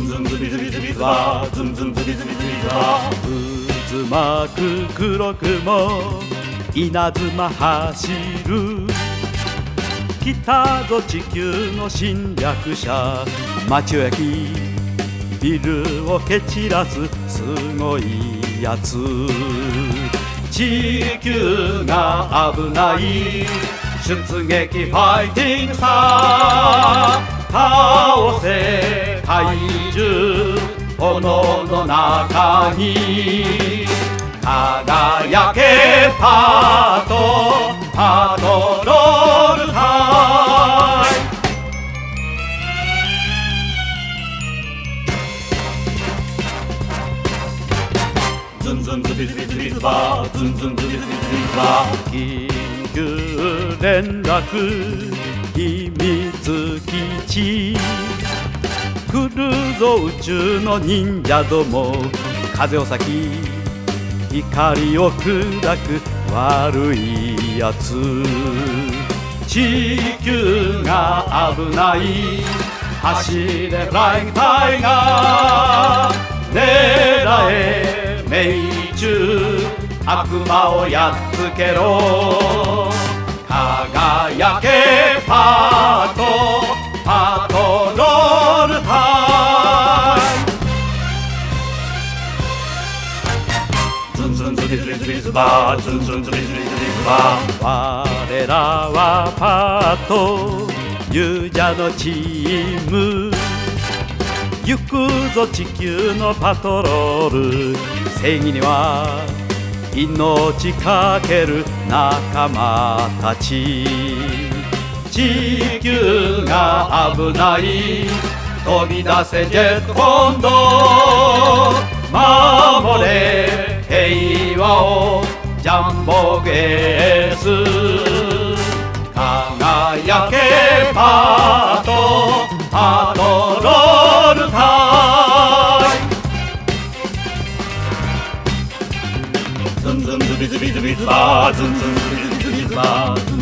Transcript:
ンズンズビズビズビズバーズンズンズビズビズビズバー渦巻く黒雲稲妻走る来たぞ地球の侵略者町を焼きビルを蹴散らすすごいやつ地球が危ない出撃ファイティングさ倒せ怪獣炎の中に輝けパートパトロールタイズンズンズビズビズビズバーズンズンズビズビズビズバー緊急連絡秘密基地来るぞ宇宙の忍者ども。風を先光を砕く悪いやつ地球が危ない。走れフライングタイガー狙え命中。悪魔をやっつけろ。輝けパー。ズビズビズビズバーズンズンズビズビズビズバー我らはパート勇者のチーム行くぞ地球のパトロール正義には命かける仲間たち地球が危ない飛び出せジェットコンド守れ平和をジャンボゲース。輝けパート。パトロールタイムズンズンズビズビズビズバーズンズンズビズビズバー。ズンズンズビズビズビズバー。